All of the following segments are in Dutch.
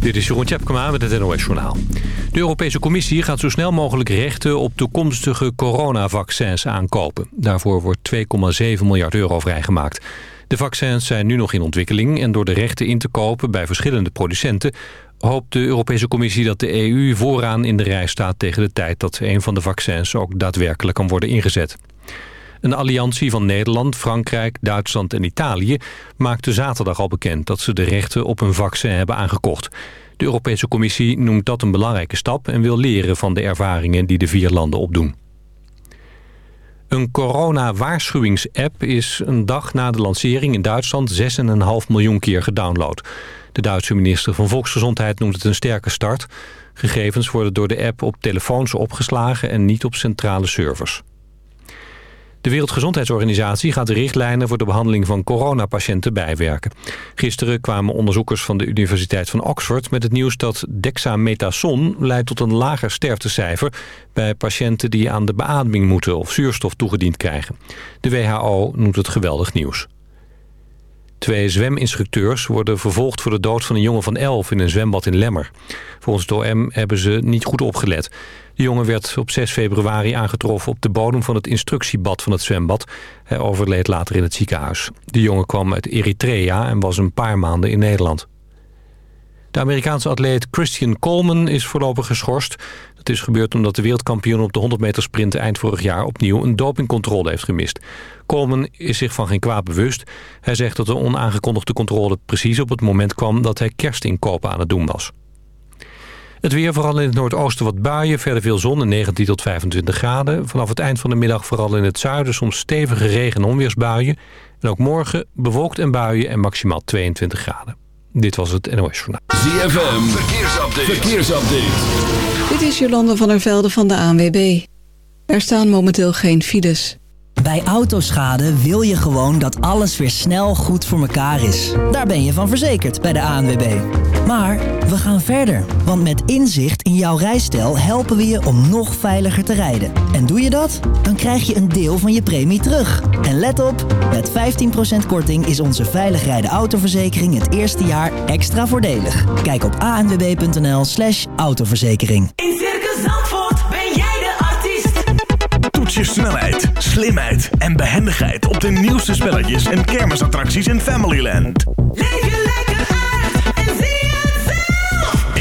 Dit is Jeroen Tjepkema met het NOS Journaal. De Europese Commissie gaat zo snel mogelijk rechten op toekomstige coronavaccins aankopen. Daarvoor wordt 2,7 miljard euro vrijgemaakt. De vaccins zijn nu nog in ontwikkeling en door de rechten in te kopen bij verschillende producenten... hoopt de Europese Commissie dat de EU vooraan in de rij staat tegen de tijd dat een van de vaccins ook daadwerkelijk kan worden ingezet. Een alliantie van Nederland, Frankrijk, Duitsland en Italië maakte zaterdag al bekend dat ze de rechten op een vaccin hebben aangekocht. De Europese Commissie noemt dat een belangrijke stap en wil leren van de ervaringen die de vier landen opdoen. Een corona-waarschuwingsapp is een dag na de lancering in Duitsland 6,5 miljoen keer gedownload. De Duitse minister van Volksgezondheid noemt het een sterke start. Gegevens worden door de app op telefoons opgeslagen en niet op centrale servers. De Wereldgezondheidsorganisatie gaat de richtlijnen voor de behandeling van coronapatiënten bijwerken. Gisteren kwamen onderzoekers van de Universiteit van Oxford met het nieuws dat dexamethason leidt tot een lager sterftecijfer bij patiënten die aan de beademing moeten of zuurstof toegediend krijgen. De WHO noemt het geweldig nieuws. Twee zweminstructeurs worden vervolgd voor de dood van een jongen van 11 in een zwembad in Lemmer. Volgens het OM hebben ze niet goed opgelet. De jongen werd op 6 februari aangetroffen op de bodem van het instructiebad van het zwembad. Hij overleed later in het ziekenhuis. De jongen kwam uit Eritrea en was een paar maanden in Nederland. De Amerikaanse atleet Christian Coleman is voorlopig geschorst. Dat is gebeurd omdat de wereldkampioen op de 100 meter sprint eind vorig jaar opnieuw een dopingcontrole heeft gemist. Coleman is zich van geen kwaad bewust. Hij zegt dat de onaangekondigde controle precies op het moment kwam dat hij kerstinkopen aan het doen was. Het weer, vooral in het noordoosten wat buien. Verder veel zon en 19 tot 25 graden. Vanaf het eind van de middag vooral in het zuiden soms stevige regen- en onweersbuien. En ook morgen bewolkt en buien en maximaal 22 graden. Dit was het NOS Journaal. ZFM, verkeersupdate. verkeersupdate. Dit is Jolande van der Velde van de ANWB. Er staan momenteel geen files. Bij Autoschade wil je gewoon dat alles weer snel goed voor elkaar is. Daar ben je van verzekerd bij de ANWB. Maar we gaan verder, want met inzicht in jouw rijstijl helpen we je om nog veiliger te rijden. En doe je dat? Dan krijg je een deel van je premie terug. En let op, met 15% korting is onze veilig rijden autoverzekering het eerste jaar extra voordelig. Kijk op anwb.nl slash autoverzekering. In Circus Zandvoort ben jij de artiest. Toets je snelheid, slimheid en behendigheid op de nieuwste spelletjes en kermisattracties in Familyland. Leef je lekker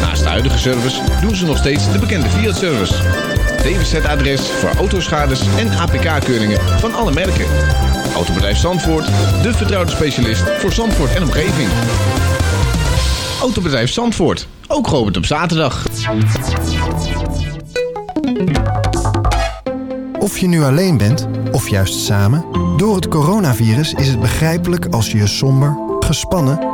Naast de huidige service doen ze nog steeds de bekende Fiat-service. DWZ-adres voor autoschades en APK-keuringen van alle merken. Autobedrijf Zandvoort, de vertrouwde specialist voor Zandvoort en omgeving. Autobedrijf Zandvoort, ook geopend op zaterdag. Of je nu alleen bent, of juist samen... door het coronavirus is het begrijpelijk als je je somber, gespannen...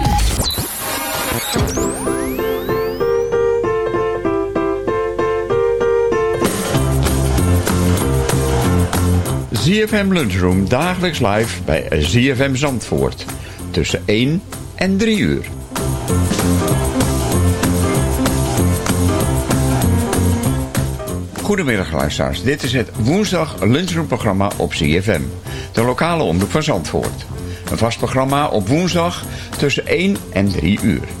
ZFM Lunchroom dagelijks live bij ZFM Zandvoort. Tussen 1 en 3 uur. Goedemiddag luisteraars, dit is het woensdag lunchroom programma op ZFM. De lokale omroep van Zandvoort. Een vast programma op woensdag tussen 1 en 3 uur.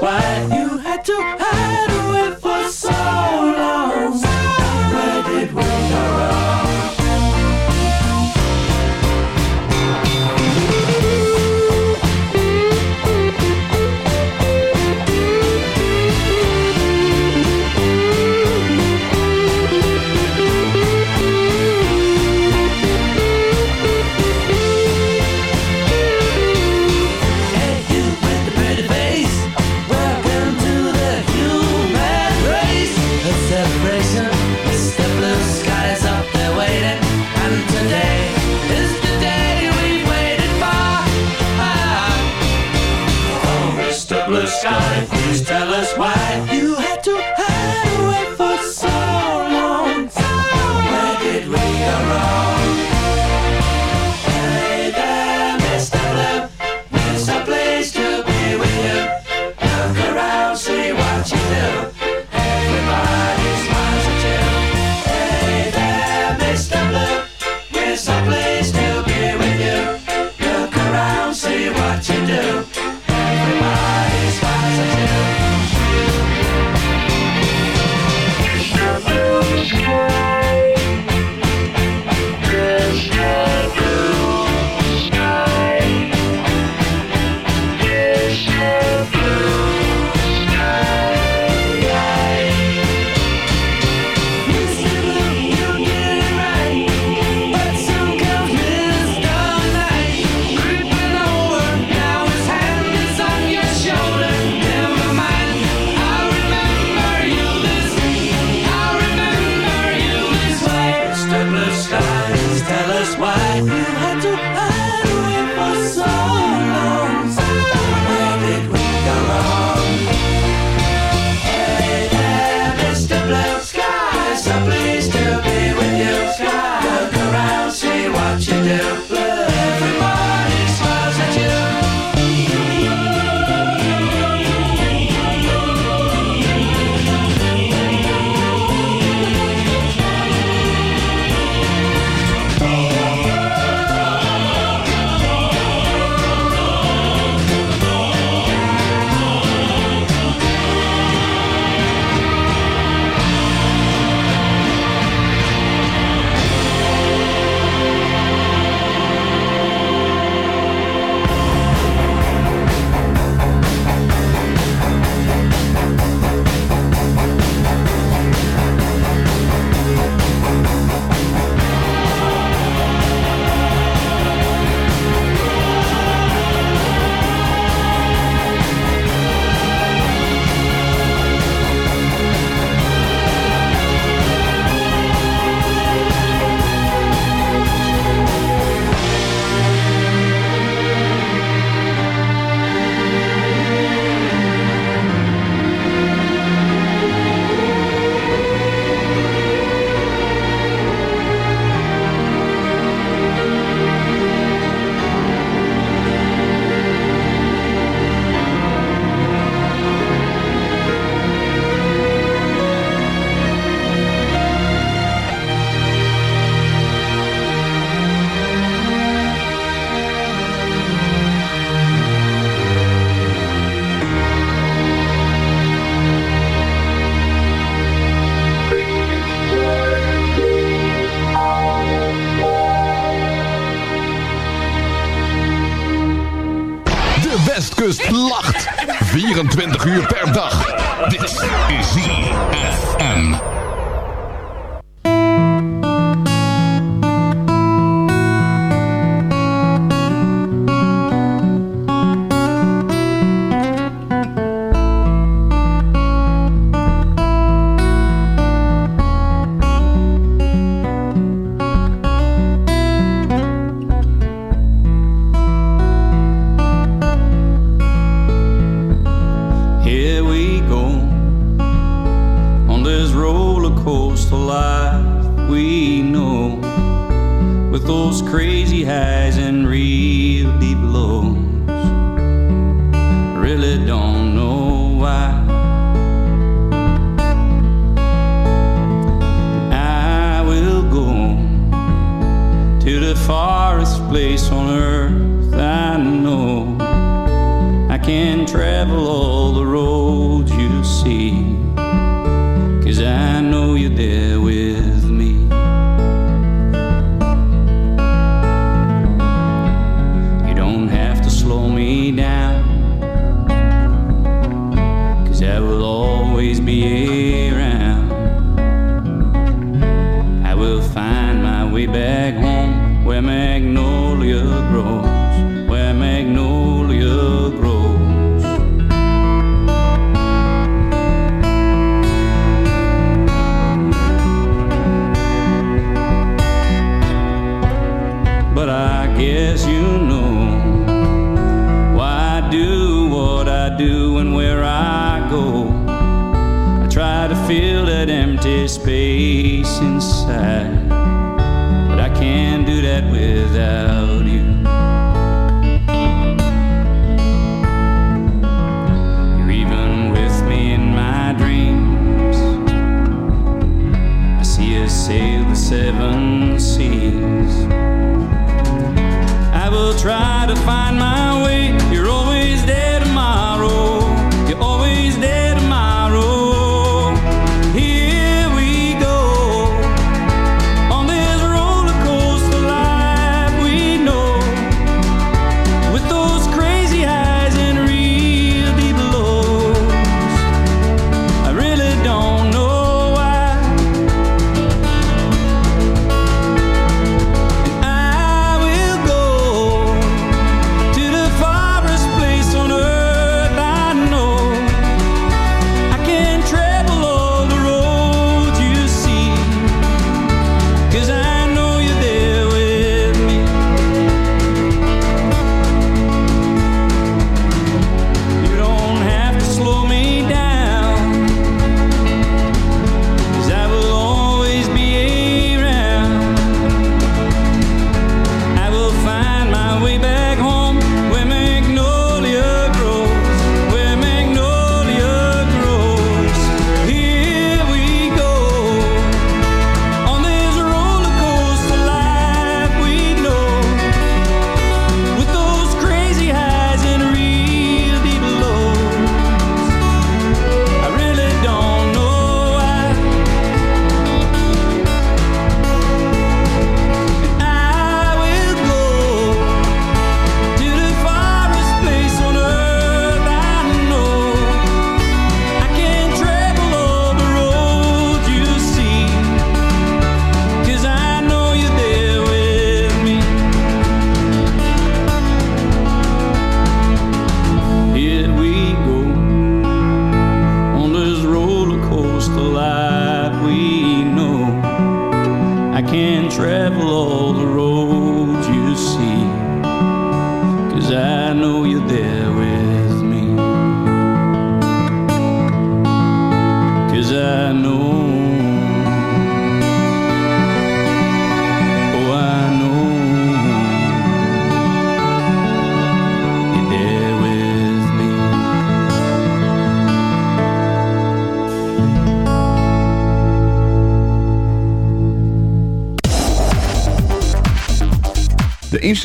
Why? you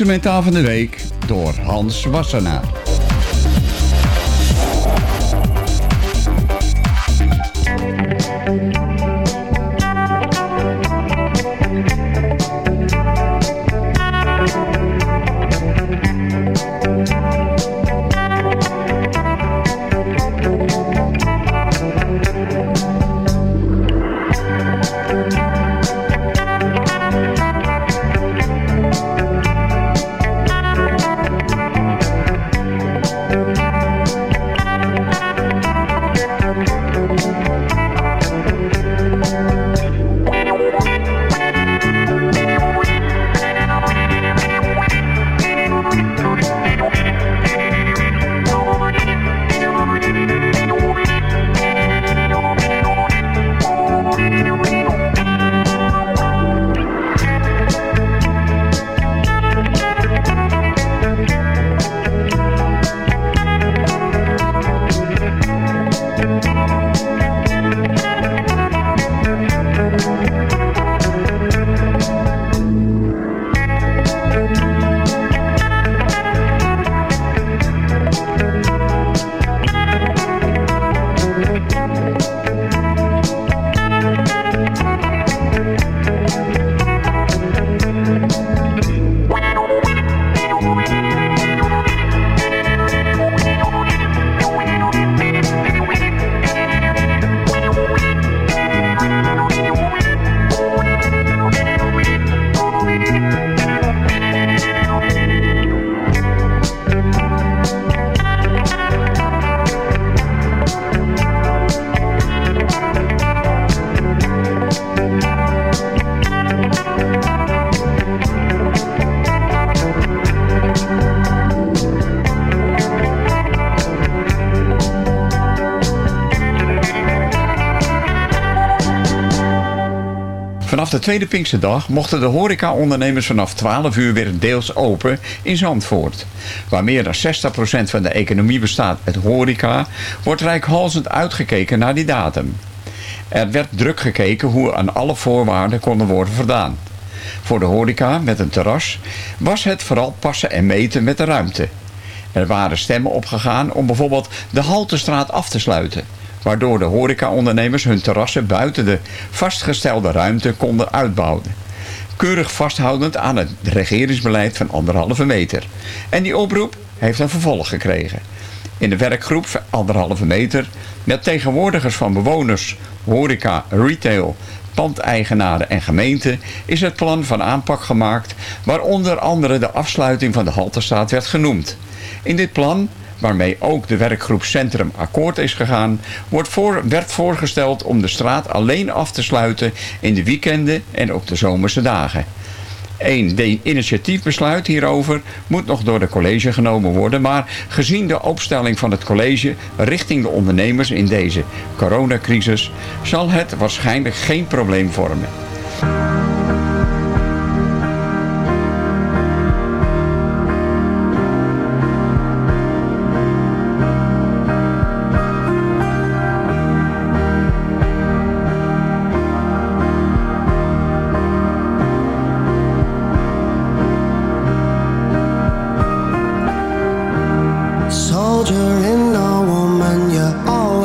instrumentaal van de week door Hans Wassenaar. De tweede Pinksterdag mochten de horecaondernemers vanaf 12 uur weer deels open in Zandvoort. Waar meer dan 60% van de economie bestaat uit horeca, wordt rijkhalsend uitgekeken naar die datum. Er werd druk gekeken hoe aan alle voorwaarden konden worden voldaan. Voor de horeca met een terras was het vooral passen en meten met de ruimte. Er waren stemmen opgegaan om bijvoorbeeld de Haltestraat af te sluiten waardoor de horecaondernemers hun terrassen buiten de vastgestelde ruimte konden uitbouwen. Keurig vasthoudend aan het regeringsbeleid van anderhalve meter. En die oproep heeft een vervolg gekregen. In de werkgroep anderhalve meter met tegenwoordigers van bewoners, horeca, retail, pandeigenaren en gemeenten is het plan van aanpak gemaakt waar onder andere de afsluiting van de Halterstraat werd genoemd. In dit plan waarmee ook de werkgroep Centrum akkoord is gegaan, wordt voor, werd voorgesteld om de straat alleen af te sluiten in de weekenden en op de zomerse dagen. Een initiatiefbesluit hierover moet nog door de college genomen worden, maar gezien de opstelling van het college richting de ondernemers in deze coronacrisis zal het waarschijnlijk geen probleem vormen.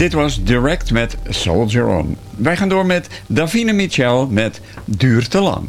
Dit was Direct met Soldier On. Wij gaan door met Davine Michel met Duur te lang.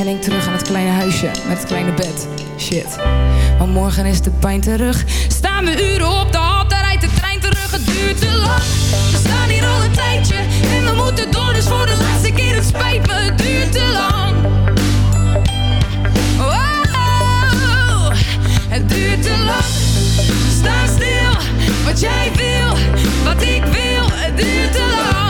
En denk terug aan het kleine huisje met het kleine bed. Shit. Maar morgen is de pijn terug. Staan we uren op de hal, daar rijdt de trein terug. Het duurt te lang. We staan hier al een tijdje. En we moeten door, dus voor de laatste keer. Het spijt het duurt te lang. Wow, het duurt te lang. Sta stil, wat jij wil, wat ik wil, het duurt te lang.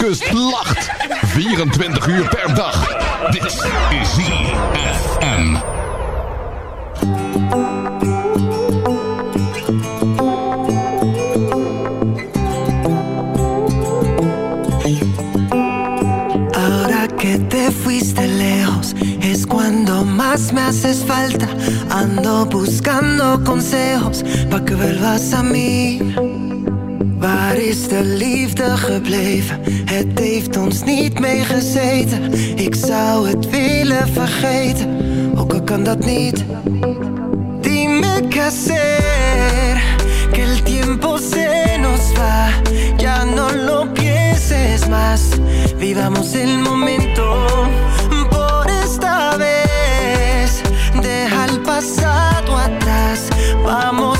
Westkust lacht. 24 uur per dag. Dit is ZFM. Ahora que te fuiste lejos es cuando más me haces falta. Ando buscando consejos pa' que vuelvas a mí. Waar is de liefde gebleven? Het heeft ons niet meegezeten. Ik zou het willen vergeten, ook al kan dat niet. Dime qué hacer, que el tiempo se nos va. Ya no lo pienses más, vivamos el momento. Por esta vez, deja el pasado atrás. Vamos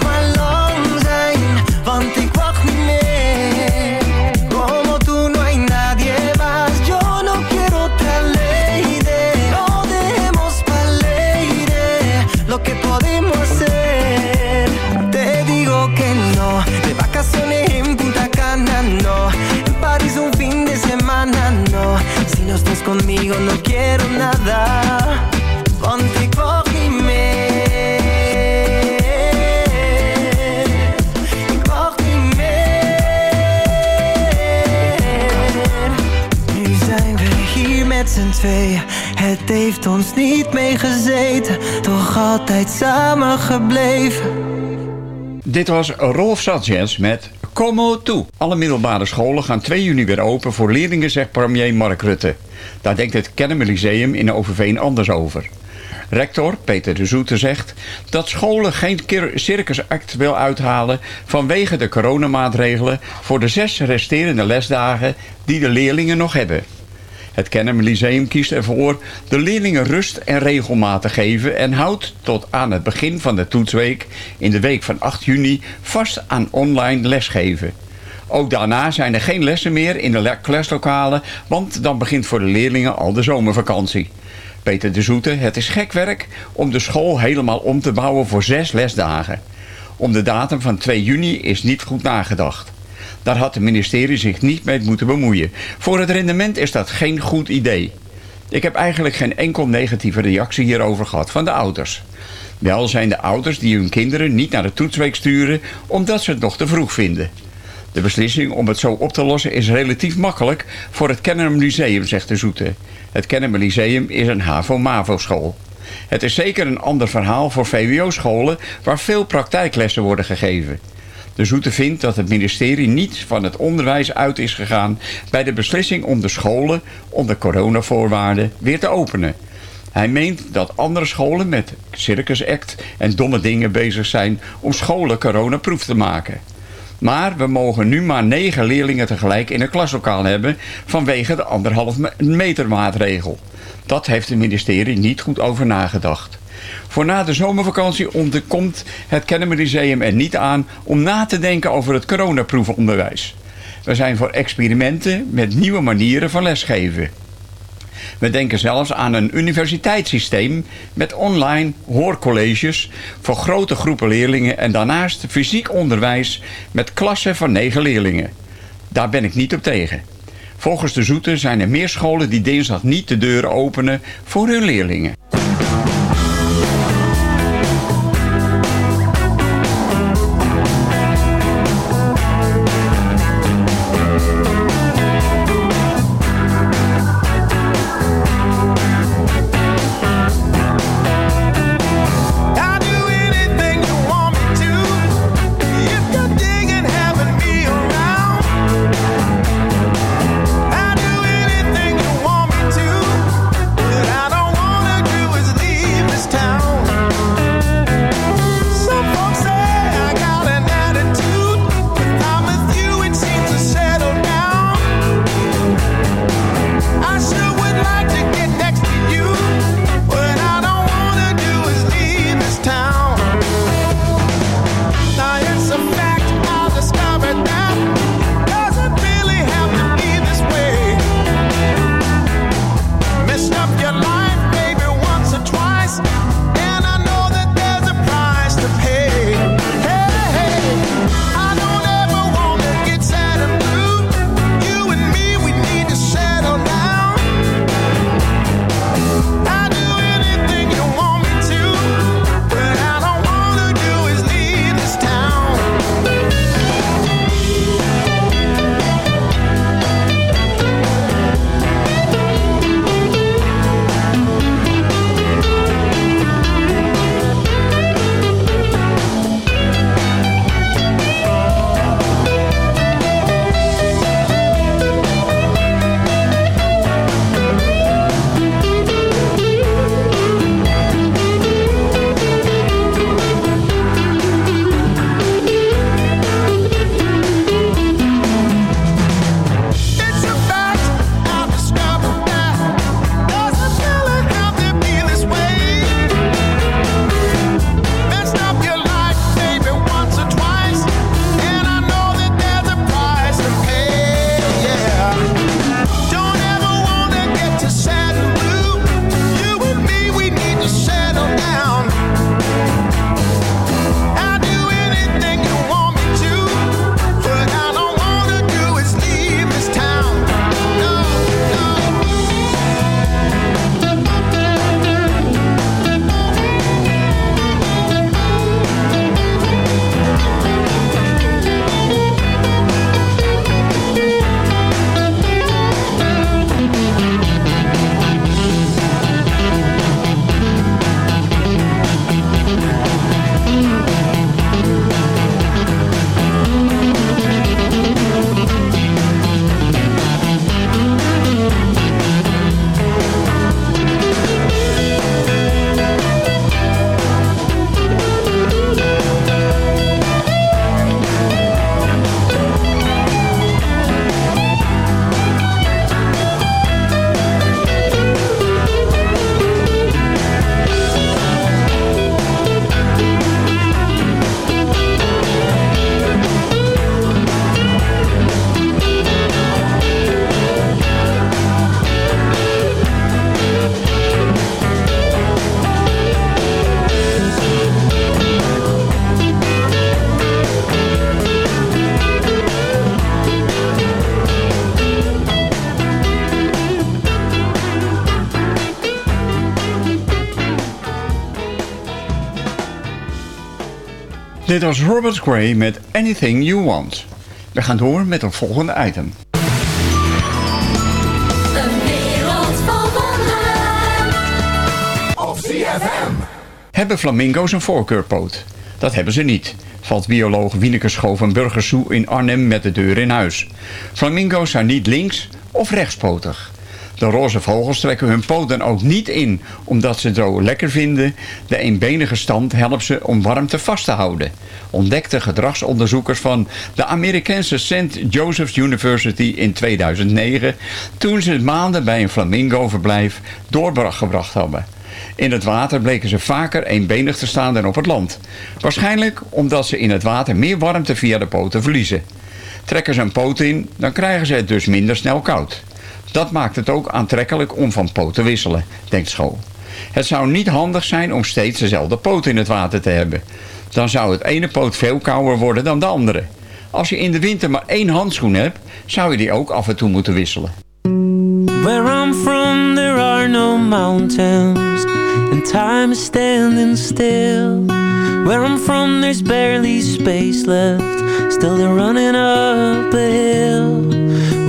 zijn we hier met z'n tweeën. Het heeft ons niet meegezeten, toch altijd samen gebleven. Dit was Rolf Sanchez met Como Tu. Alle middelbare scholen gaan 2 juni weer open voor leerlingen, zegt premier Mark Rutte. Daar denkt het Kennemer in Overveen anders over. Rector Peter de Zoete zegt dat scholen geen circusact wil uithalen vanwege de coronamaatregelen voor de zes resterende lesdagen die de leerlingen nog hebben. Het Kennemer Lyceum kiest ervoor de leerlingen rust en regelmaat te geven en houdt tot aan het begin van de toetsweek in de week van 8 juni vast aan online lesgeven. Ook daarna zijn er geen lessen meer in de le- klaslokalen, want dan begint voor de leerlingen al de zomervakantie. Peter de Zoete, het is gek werk om de school helemaal om te bouwen voor zes lesdagen. Om de datum van 2 juni is niet goed nagedacht. Daar had het ministerie zich niet mee moeten bemoeien. Voor het rendement is dat geen goed idee. Ik heb eigenlijk geen enkel negatieve reactie hierover gehad van de ouders. Wel zijn de ouders die hun kinderen niet naar de toetsweek sturen omdat ze het nog te vroeg vinden. De beslissing om het zo op te lossen is relatief makkelijk voor het Kennemer Lyceum, zegt de Zoete. Het Kennemer Lyceum is een HAVO-MAVO-school. Het is zeker een ander verhaal voor VWO-scholen waar veel praktijklessen worden gegeven. De Zoete vindt dat het ministerie niet van het onderwijs uit is gegaan bij de beslissing om de scholen onder coronavoorwaarden weer te openen. Hij meent dat andere scholen met Circus Act en domme dingen bezig zijn om scholen coronaproof te maken. Maar we mogen nu maar negen leerlingen tegelijk in een klaslokaal hebben vanwege de anderhalf me- meter maatregel. Dat heeft het ministerie niet goed over nagedacht. Voor na de zomervakantie ontkomt het Kennemer Lyceum er niet aan om na te denken over het coronaproefonderwijs. We zijn voor experimenten met nieuwe manieren van lesgeven. We denken zelfs aan een universiteitssysteem met online hoorcolleges voor grote groepen leerlingen en daarnaast fysiek onderwijs met klassen van negen leerlingen. Daar ben ik niet op tegen. Volgens de Zoete zijn er meer scholen die dinsdag niet de deuren openen voor hun leerlingen. Dit was Robert Gray met Anything You Want. We gaan door met het volgende item. Een wereld wonderen. Op. Hebben flamingo's een voorkeurpoot? Dat hebben ze niet, valt bioloog Wieneke Schoof van Burgersoe in Arnhem met de deur in huis. Flamingo's zijn niet links of rechtspotig. De roze vogels trekken hun poten ook niet in, omdat ze het zo lekker vinden. De eenbenige stand helpt ze om warmte vast te houden. Ontdekten gedragsonderzoekers van de Amerikaanse St. Joseph's University in 2009... toen ze maanden bij een flamingo-verblijf doorgebracht hebben. In het water bleken ze vaker eenbenig te staan dan op het land. Waarschijnlijk omdat ze in het water meer warmte via de poten verliezen. Trekken ze een poot in, dan krijgen ze het dus minder snel koud. Dat maakt het ook aantrekkelijk om van poot te wisselen, denkt School. Het zou niet handig zijn om steeds dezelfde poot in het water te hebben. Dan zou het ene poot veel kouder worden dan de andere. Als je in de winter maar één handschoen hebt, zou je die ook af en toe moeten wisselen. Where I'm from, there are no mountains, and time is standing still. Where I'm from, there's barely space left, still they're running up a hill.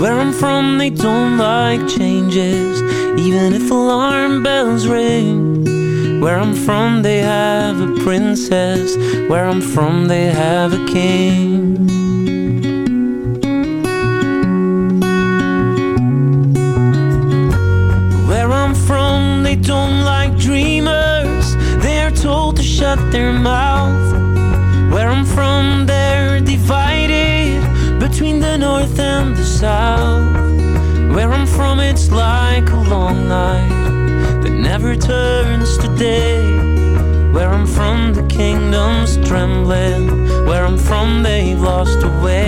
Where I'm from, they don't like changes, even if alarm bells ring. Where I'm from, they have a princess, where I'm from, they have a king. Where I'm from, they don't like dreamers. They're told to shut their mouth. Where I'm from, north and the south. Where I'm from, it's like a long night that never turns to day. Where I'm from, the kingdom's trembling. Where I'm from, they've lost a way.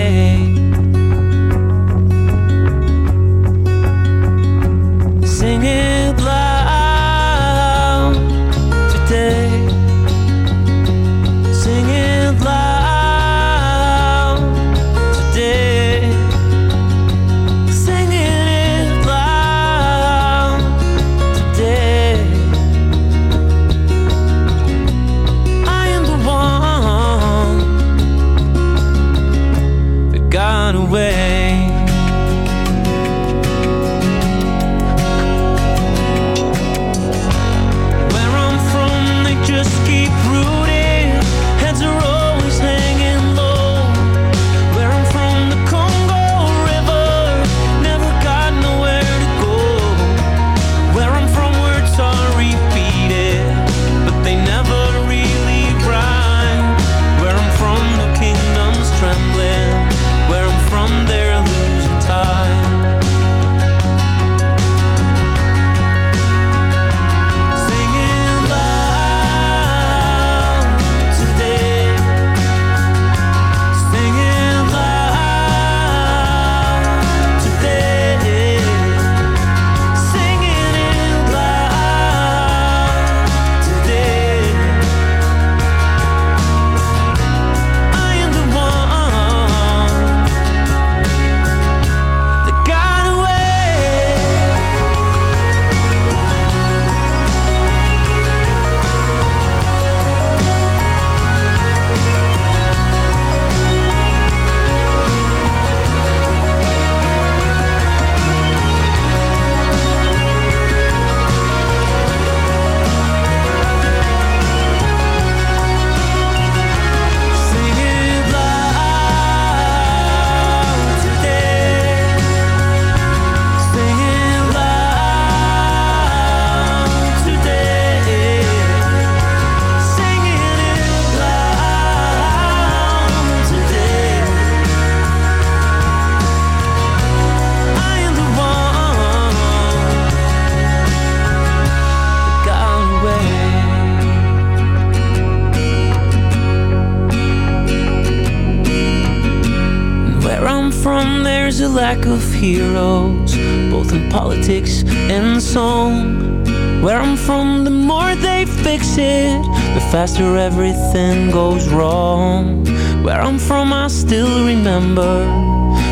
Faster everything goes wrong. Where I'm from, I still remember,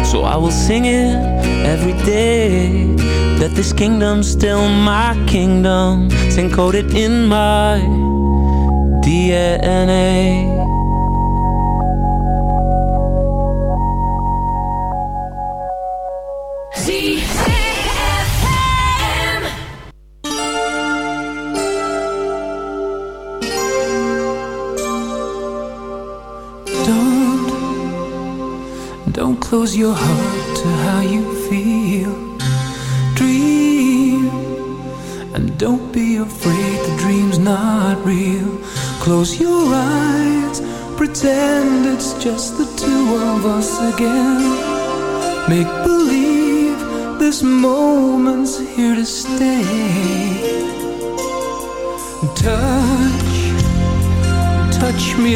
so I will sing it every day. That this kingdom's still my kingdom, it's encoded in my DNA.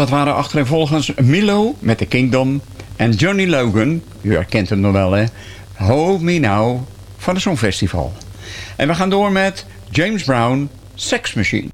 Dat waren achtervolgens Milo met The Kingdom en Johnny Logan. U herkent hem nog wel, hè? Hold Me Now van het Songfestival. En we gaan door met James Brown, Sex Machine.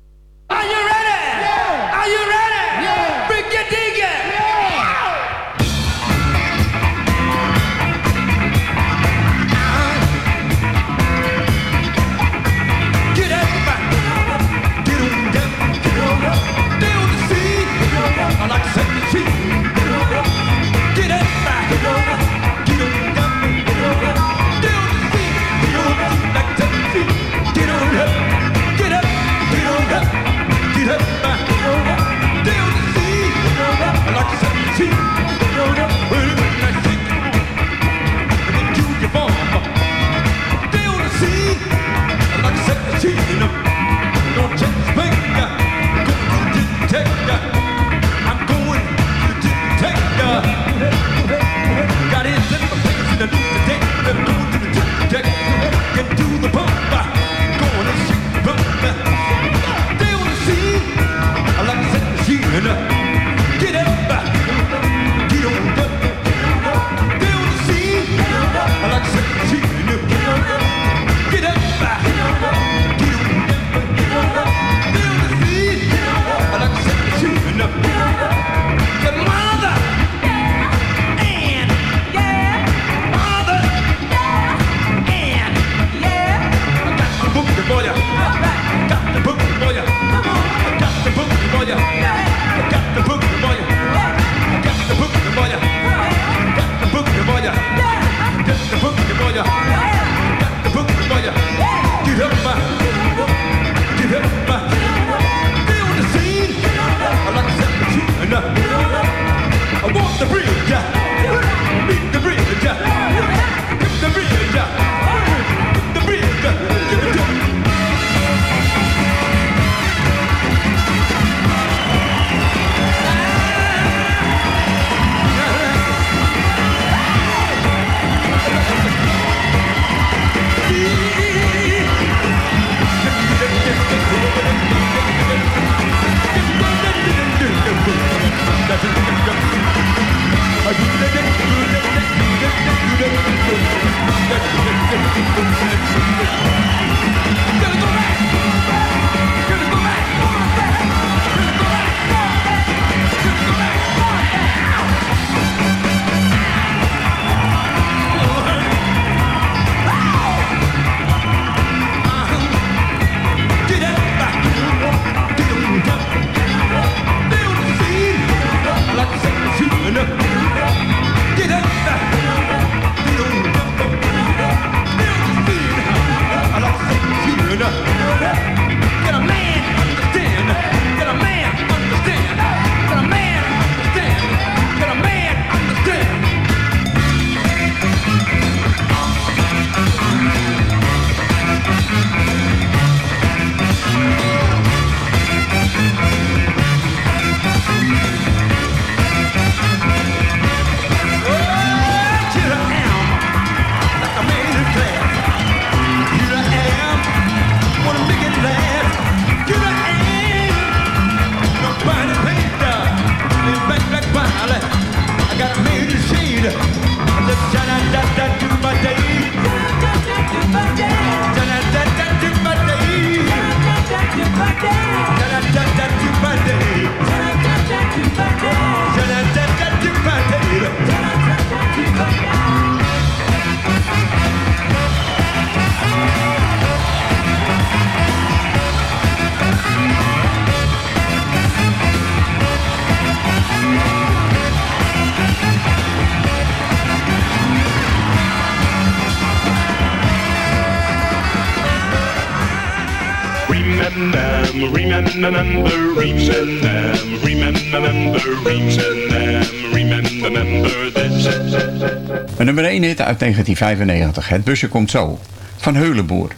Uit 1995. Het busje komt zo. Van Heulenboer.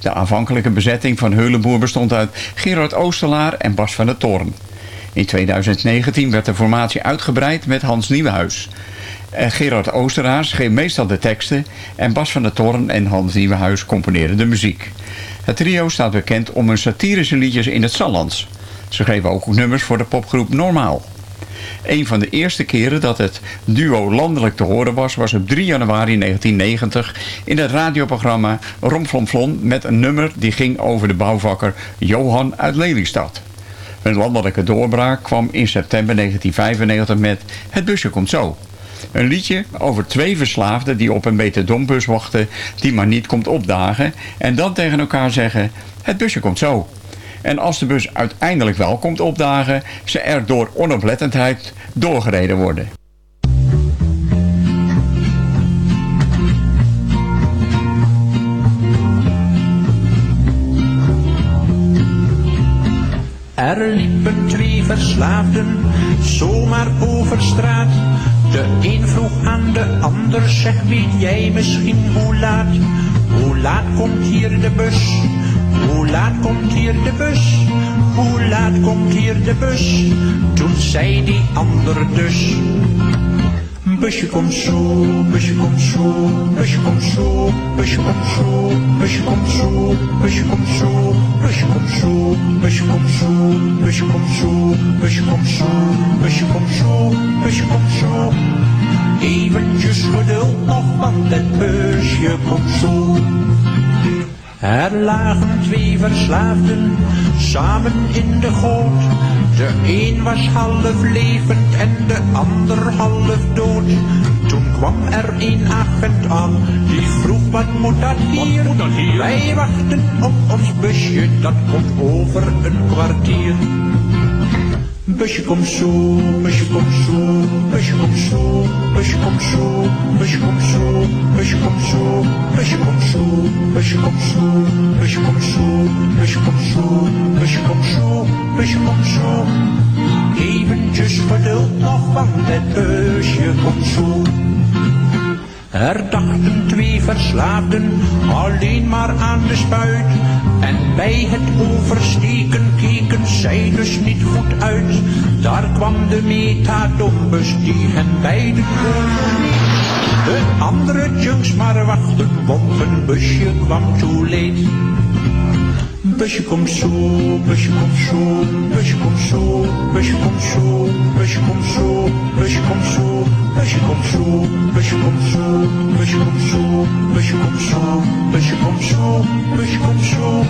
De aanvankelijke bezetting van Heulenboer bestond uit Gerard Oosterlaar en Bas van der Toorn. In 2019 werd de formatie uitgebreid met Hans Nieuwenhuis. Eh, Gerard Oosteraar schreef meestal de teksten en Bas van der Toorn en Hans Nieuwenhuis componeerden de muziek. Het trio staat bekend om hun satirische liedjes in het Sallands. Ze schreven ook nummers voor de popgroep Normaal. Een van de eerste keren dat het duo landelijk te horen was... was op 3 januari 1990 in het radioprogramma Romflomflon... met een nummer die ging over de bouwvakker Johan uit Lelystad. Hun landelijke doorbraak kwam in september 1995 met Het busje komt zo. Een liedje over twee verslaafden die op een beterdombus wachten... die maar niet komt opdagen... en dan tegen elkaar zeggen... Het busje komt zo. En als de bus uiteindelijk wel komt opdagen... ze er door onoplettendheid doorgereden worden. Er liepen twee verslaafden zomaar over straat. De een vroeg aan de ander, zeg weet jij misschien hoe laat? Hoe laat komt hier de bus? Hoe laat komt hier de bus? Hoe laat komt hier de bus? Toen zei die ander dus. Busje komt zo, busje komt zo, busje komt zo, busje komt zo, busje komt zo, busje komt zo, busje komt zo, busje komt zo, busje komt zo, busje komt zo, busje komt zo, busje komt zo. Eventjes geduld nog, want het busje komt zo. Er lagen twee verslaafden samen in de goot. De een was half levend en de ander half dood. Toen kwam er een agent aan, die vroeg wat moet dat hier? Wij wachten op ons busje, dat komt over een kwartier. Busje komt zo, busje komt zo, busje komt zo, busje komt zo, busje komt zo, busje komt zo, busje komt zo, busje komt zo, busje komt zo, busje komt zo, busje komt zo, busje komt zo. Eventjes geduld nog, want het busje komt zo. Er dachten twee verslaafden alleen maar aan de spuit. En bij het oversteken keken zij dus niet goed uit. Daar kwam de metadombus die hen beiden. De andere junks maar wachten, want een busje kwam too late. Komt zo, komt zo, komt zo, komt zo, komt zo, komt zo, komt zo, komt zo, komt zo, komt zo, busje komt zo.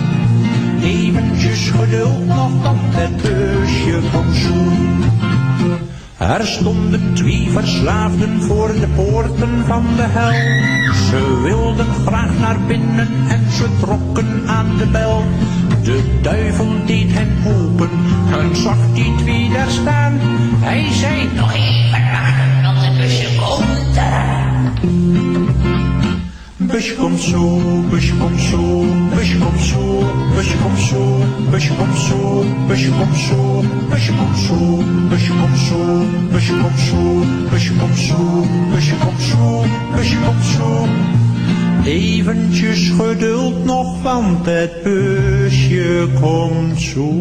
Eventjes geduld nog, want het busje komt zo. Er stonden twee verslaafden voor de poorten van de hel. Ze wilden graag naar binnen en ze trokken aan de bel. De duivel deed hen open en zag die twee daar staan. Hij zei nog even want het busje komt eraan. Busje komt zo, busje komt zo, busje komt zo, busje komt zo, busje komt zo, busje komt zo, busje komt zo, busje komt zo, busje komt zo, busje komt zo, busje komt zo, busje komt zo. Eventjes geduld nog, want het busje komt zo.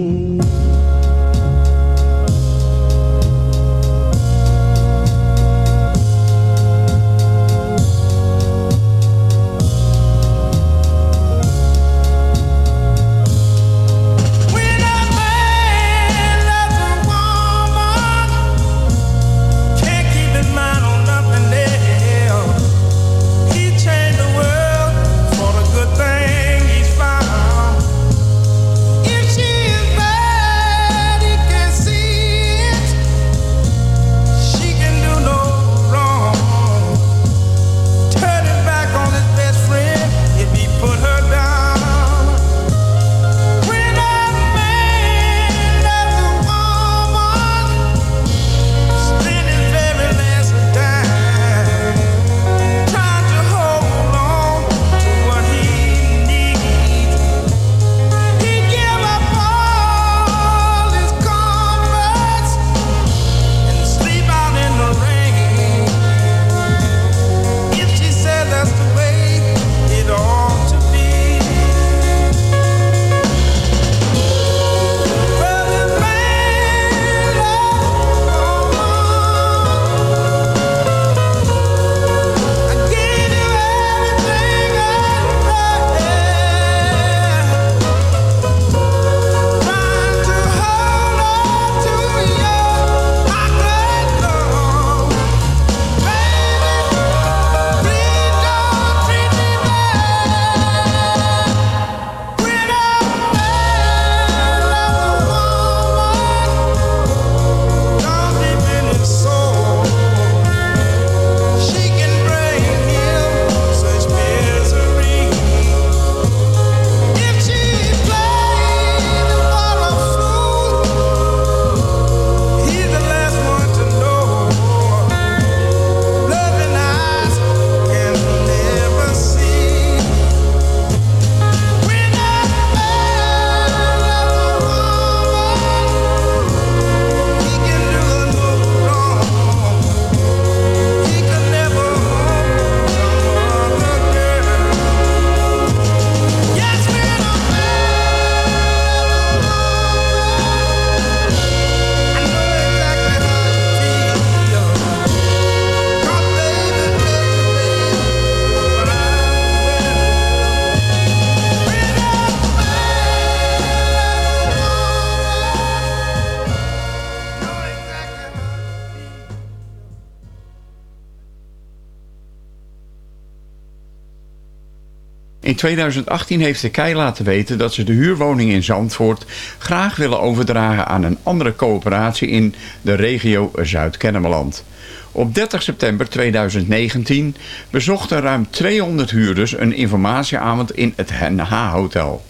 In 2018 heeft de KEI laten weten dat ze de huurwoning in Zandvoort graag willen overdragen aan een andere coöperatie in de regio Zuid-Kennemerland. Op 30 september 2019 bezochten ruim 200 huurders een informatieavond in het NH-hotel.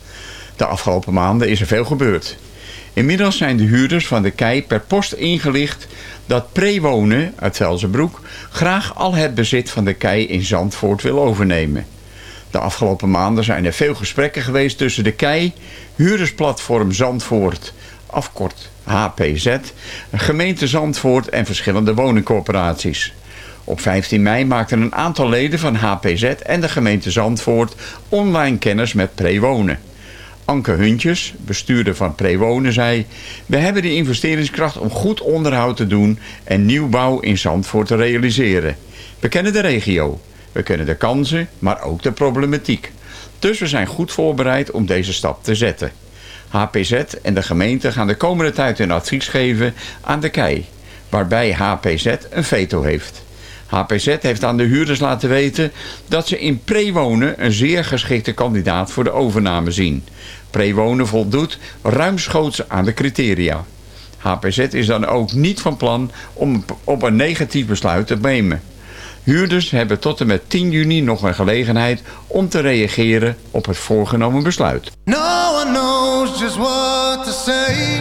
De afgelopen maanden is er veel gebeurd. Inmiddels zijn de huurders van de KEI per post ingelicht dat Prewonen uit Velzenbroek graag al het bezit van de KEI in Zandvoort wil overnemen. De afgelopen maanden zijn er veel gesprekken geweest tussen de KEI, huurdersplatform Zandvoort, afkort HPZ, gemeente Zandvoort en verschillende woningcorporaties. Op 15 mei maakten een aantal leden van HPZ en de gemeente Zandvoort online kennis met Prewonen. Anke Huntjes, bestuurder van Prewonen, zei... We hebben de investeringskracht om goed onderhoud te doen... en nieuwbouw in Zandvoort te realiseren. We kennen de regio. We kennen de kansen, maar ook de problematiek. Dus we zijn goed voorbereid om deze stap te zetten. HPZ en de gemeente gaan de komende tijd een advies geven aan de KEI... waarbij HPZ een veto heeft. HPZ heeft aan de huurders laten weten dat ze in Prewonen een zeer geschikte kandidaat voor de overname zien. Prewonen voldoet ruimschoots aan de criteria. HPZ is dan ook niet van plan om op een negatief besluit te nemen. Huurders hebben tot en met 10 juni nog een gelegenheid om te reageren op het voorgenomen besluit. Just what to say.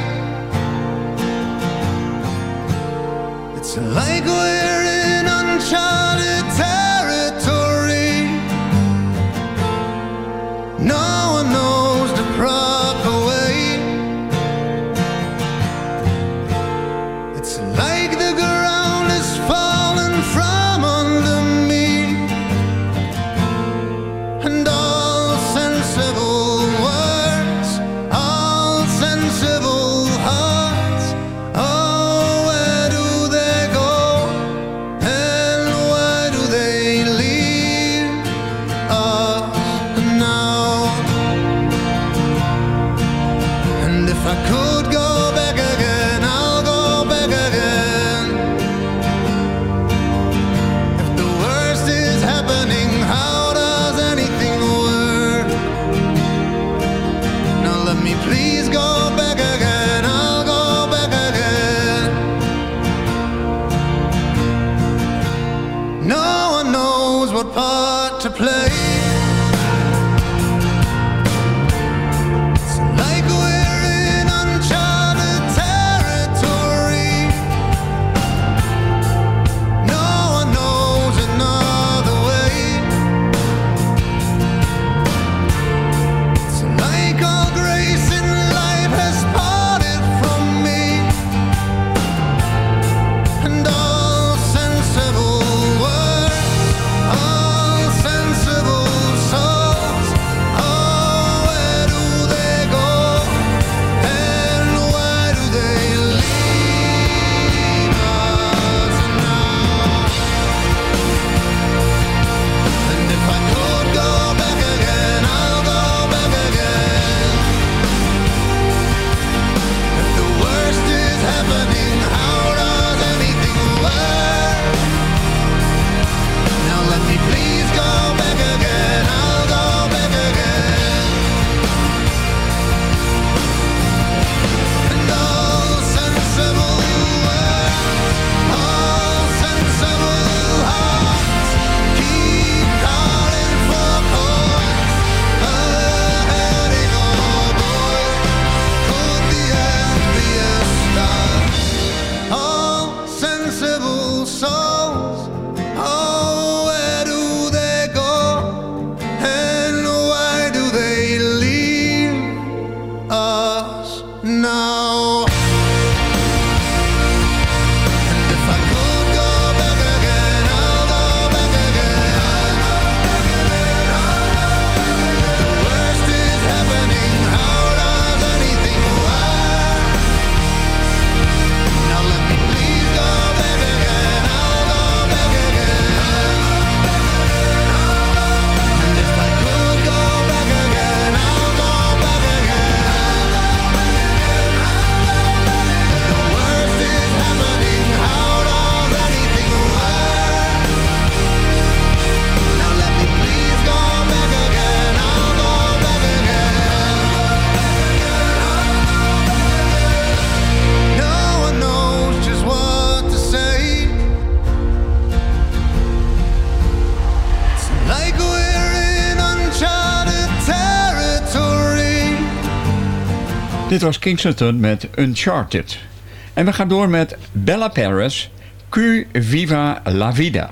It's like in uncharted territory. Dit was Kingston met Uncharted. En we gaan door met Bella Paris, Q Viva La Vida.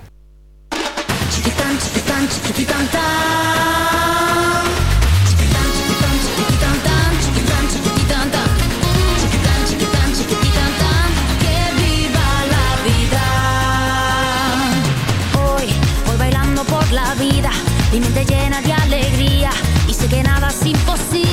mi mente llena de alegría y sé que nada es imposible.